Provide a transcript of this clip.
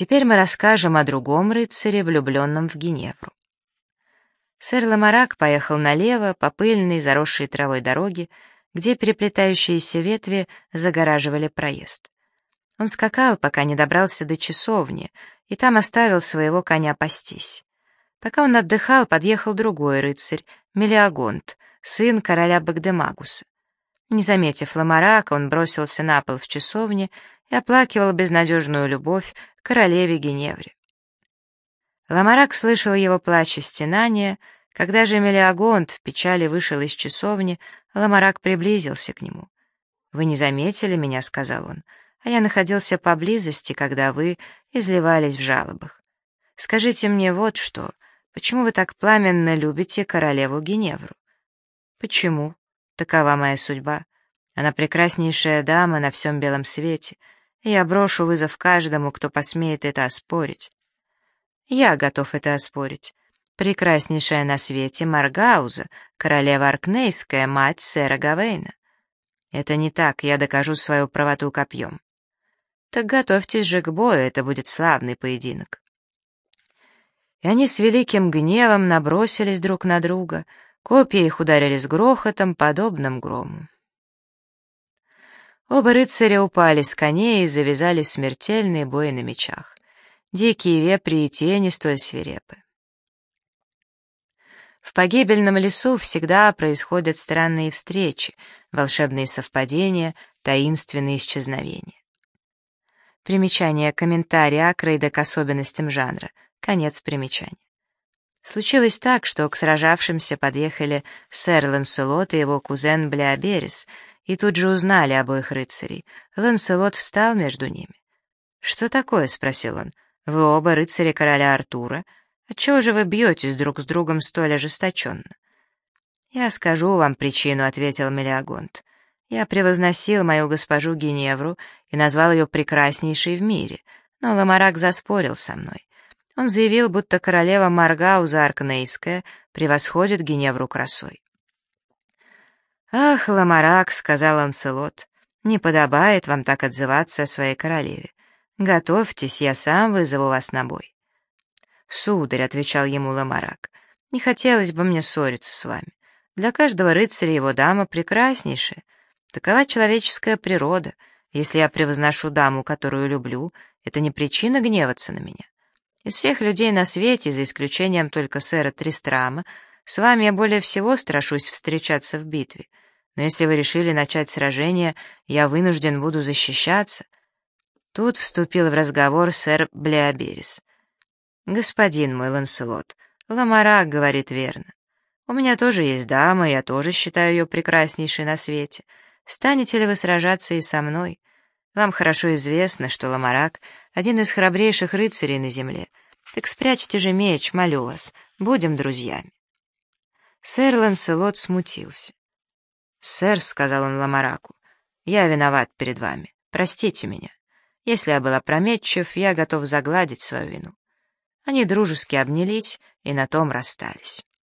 Теперь мы расскажем о другом рыцаре, влюбленном в Геневру. Сэр Ламарак поехал налево по пыльной, заросшей травой дороге, где переплетающиеся ветви загораживали проезд. Он скакал, пока не добрался до часовни, и там оставил своего коня пастись. Пока он отдыхал, подъехал другой рыцарь, Мелиагонт, сын короля Багдемагуса. Не заметив Ламарака, он бросился на пол в часовне и оплакивал безнадежную любовь к королеве Геневре. Ламарак слышал его плач и стенания, когда же Мелиагонт в печали вышел из часовни, Ламарак приблизился к нему. «Вы не заметили меня», — сказал он, — «а я находился поблизости, когда вы изливались в жалобах. Скажите мне вот что, почему вы так пламенно любите королеву Геневру?» «Почему? Такова моя судьба. Она прекраснейшая дама на всем белом свете, я брошу вызов каждому, кто посмеет это оспорить. Я готов это оспорить прекраснейшая на свете Маргауза, королева Аркнейская, мать сэра Гавейна. Это не так, я докажу свою правоту копьем. Так готовьтесь же к бою, это будет славный поединок. И они с великим гневом набросились друг на друга, копья их ударили с грохотом, подобным грому. Оба рыцаря упали с коней и завязали смертельные бои на мечах. Дикие вепри и тени столь свирепы. В погибельном лесу всегда происходят странные встречи, волшебные совпадения, таинственные исчезновения. Примечание, комментарий Акрейда к особенностям жанра. Конец примечания. Случилось так, что к сражавшимся подъехали сэр Ланселот и его кузен Блеоберис, и тут же узнали обоих рыцарей. Ланселот встал между ними. «Что такое?» — спросил он. «Вы оба рыцари короля Артура?» Отчего же вы бьетесь друг с другом столь ожесточенно?» «Я скажу вам причину», — ответил Мелиагонт. «Я превозносил мою госпожу Геневру и назвал ее прекраснейшей в мире, но Ламарак заспорил со мной. Он заявил, будто королева Маргауза Аркнейская превосходит Геневру красой». «Ах, Ламарак», — сказал Анселот, — «не подобает вам так отзываться о своей королеве. Готовьтесь, я сам вызову вас на бой». «Сударь», — отвечал ему Ламарак, — «не хотелось бы мне ссориться с вами. Для каждого рыцаря его дама прекраснейшая. Такова человеческая природа. Если я превозношу даму, которую люблю, это не причина гневаться на меня. Из всех людей на свете, за исключением только сэра Тристрама, с вами я более всего страшусь встречаться в битве. Но если вы решили начать сражение, я вынужден буду защищаться». Тут вступил в разговор сэр Блеоберис. «Господин мой Ланселот, Ламарак говорит верно. У меня тоже есть дама, я тоже считаю ее прекраснейшей на свете. Станете ли вы сражаться и со мной? Вам хорошо известно, что Ламарак — один из храбрейших рыцарей на земле. Так спрячьте же меч, молю вас, будем друзьями». Сэр Ланселот смутился. «Сэр», — сказал он Ламараку, — «я виноват перед вами, простите меня. Если я был опрометчив, я готов загладить свою вину». Они дружески обнялись и на том расстались.